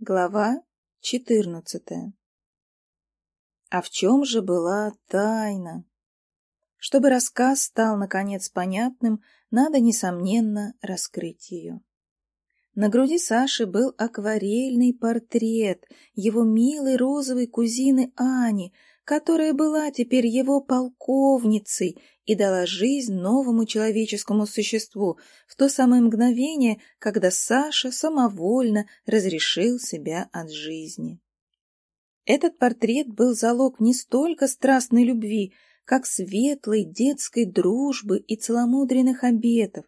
Глава четырнадцатая А в чем же была тайна? Чтобы рассказ стал, наконец, понятным, надо, несомненно, раскрыть ее. На груди Саши был акварельный портрет его милой розовой кузины Ани, которая была теперь его полковницей и дала жизнь новому человеческому существу в то самое мгновение, когда Саша самовольно разрешил себя от жизни. Этот портрет был залог не столько страстной любви, как светлой детской дружбы и целомудренных обетов.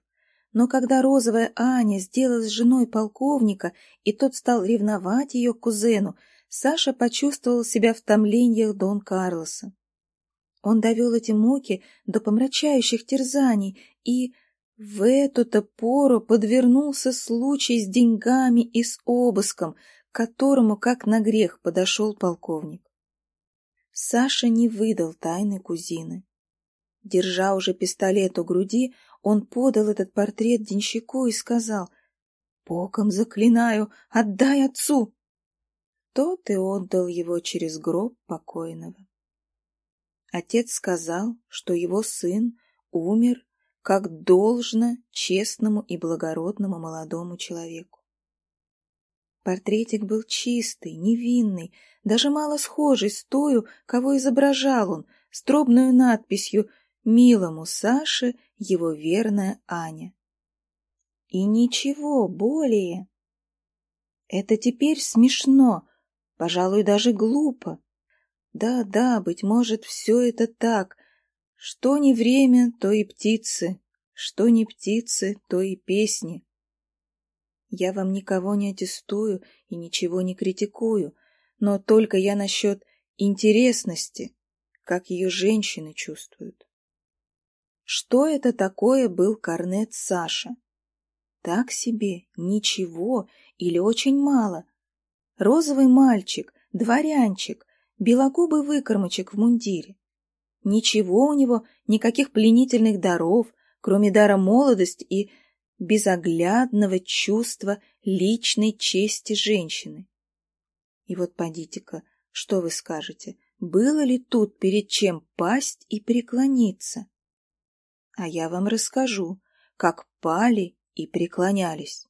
Но когда розовая Аня сделалась женой полковника, и тот стал ревновать ее кузену, Саша почувствовал себя в томлениях Дон Карлоса. Он довел эти муки до помрачающих терзаний, и в эту-то пору подвернулся случай с деньгами и с обыском, к которому, как на грех, подошел полковник. Саша не выдал тайны кузины. Держа уже пистолет у груди, он подал этот портрет денщику и сказал «Богом заклинаю, отдай отцу!» Тот и отдал его через гроб покойного. Отец сказал, что его сын умер, как должно честному и благородному молодому человеку. Портретик был чистый, невинный, даже мало схожий с тою, кого изображал он, с дробную надписью «Милому Саше его верная Аня». И ничего более. Это теперь смешно, Пожалуй, даже глупо. Да-да, быть может, все это так. Что не время, то и птицы, что не птицы, то и песни. Я вам никого не аттестую и ничего не критикую, но только я насчет интересности, как ее женщины чувствуют. Что это такое был корнет Саша? Так себе, ничего или очень мало, розовый мальчик, дворянчик, белогубый выкормочек в мундире. Ничего у него, никаких пленительных даров, кроме дара молодости и безоглядного чувства личной чести женщины. И вот подите-ка, что вы скажете, было ли тут перед чем пасть и преклониться? А я вам расскажу, как пали и преклонялись.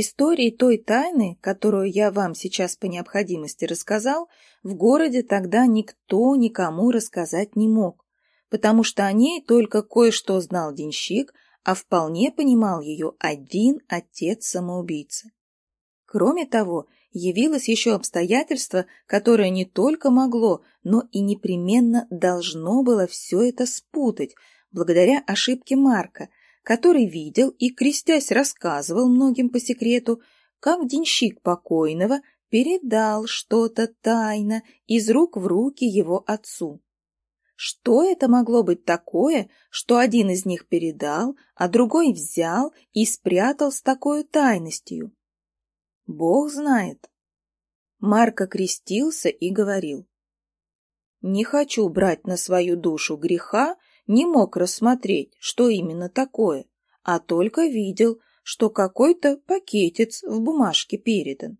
Истории той тайны, которую я вам сейчас по необходимости рассказал, в городе тогда никто никому рассказать не мог, потому что о ней только кое-что знал денщик, а вполне понимал ее один отец-самоубийцы. Кроме того, явилось еще обстоятельство, которое не только могло, но и непременно должно было все это спутать, благодаря ошибке Марка, который видел и, крестясь, рассказывал многим по секрету, как денщик покойного передал что-то тайно из рук в руки его отцу. Что это могло быть такое, что один из них передал, а другой взял и спрятал с такой тайностью? Бог знает. Марко крестился и говорил. «Не хочу брать на свою душу греха не мог рассмотреть, что именно такое, а только видел, что какой-то пакетец в бумажке передан.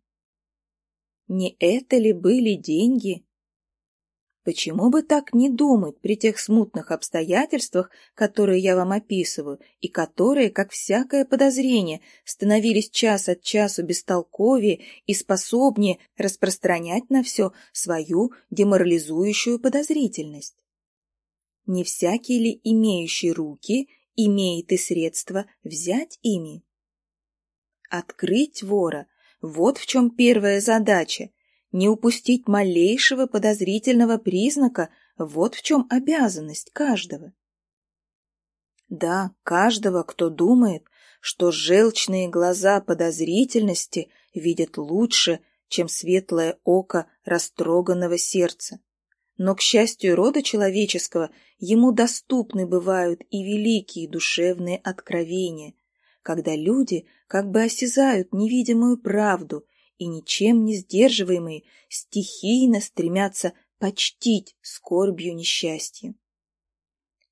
Не это ли были деньги? Почему бы так не думать при тех смутных обстоятельствах, которые я вам описываю, и которые, как всякое подозрение, становились час от часу бестолковее и способнее распространять на все свою деморализующую подозрительность? Не всякий ли имеющий руки имеет и средства взять ими? Открыть вора – вот в чем первая задача, не упустить малейшего подозрительного признака – вот в чем обязанность каждого. Да, каждого, кто думает, что желчные глаза подозрительности видят лучше, чем светлое око растроганного сердца. Но, к счастью рода человеческого, ему доступны бывают и великие душевные откровения, когда люди как бы осязают невидимую правду и ничем не сдерживаемые стихийно стремятся почтить скорбью несчастья.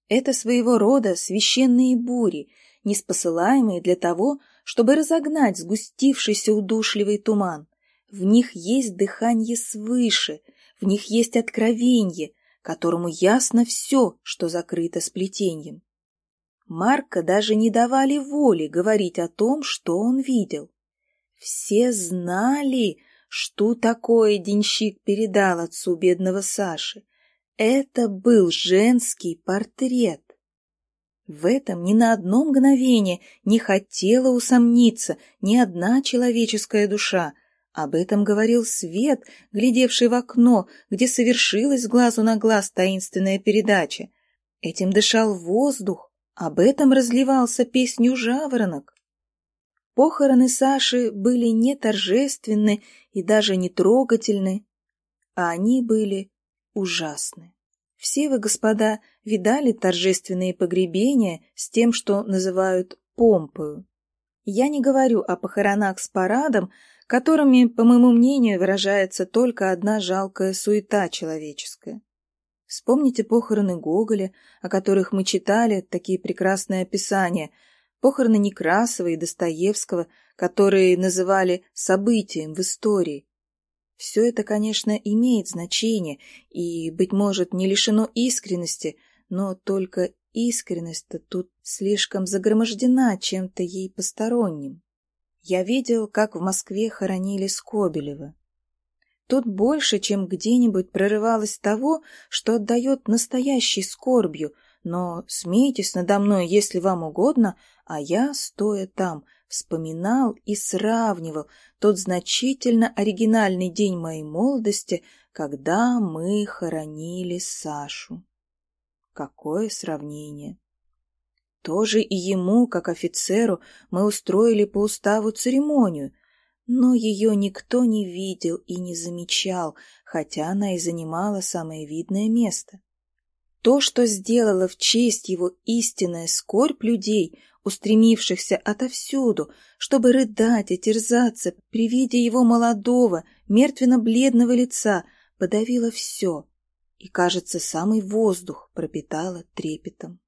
Это своего рода священные бури, неспосылаемые для того, чтобы разогнать сгустившийся удушливый туман, В них есть дыхание свыше, в них есть откровенье, которому ясно все, что закрыто сплетением. Марка даже не давали воли говорить о том, что он видел. Все знали, что такое денщик передал отцу бедного Саши. Это был женский портрет. В этом ни на одно мгновение не хотела усомниться ни одна человеческая душа. Об этом говорил свет, глядевший в окно, где совершилась глазу на глаз таинственная передача. Этим дышал воздух, об этом разливался песню жаворонок. Похороны Саши были не торжественны и даже не трогательны, а они были ужасны. Все вы, господа, видали торжественные погребения с тем, что называют помпою. Я не говорю о похоронах с парадом, которыми, по моему мнению, выражается только одна жалкая суета человеческая. Вспомните похороны Гоголя, о которых мы читали такие прекрасные описания, похороны Некрасова и Достоевского, которые называли событием в истории. Все это, конечно, имеет значение и, быть может, не лишено искренности, но только искренность-то тут слишком загромождена чем-то ей посторонним. Я видел, как в Москве хоронили Скобелева. Тут больше, чем где-нибудь прорывалось того, что отдает настоящей скорбью, но смейтесь надо мной, если вам угодно, а я, стоя там, вспоминал и сравнивал тот значительно оригинальный день моей молодости, когда мы хоронили Сашу. Какое сравнение! Тоже и ему, как офицеру, мы устроили по уставу церемонию — но ее никто не видел и не замечал, хотя она и занимала самое видное место. То, что сделала в честь его истинная скорбь людей, устремившихся отовсюду, чтобы рыдать и терзаться при виде его молодого, мертвенно-бледного лица, подавило все, и, кажется, самый воздух пропитало трепетом.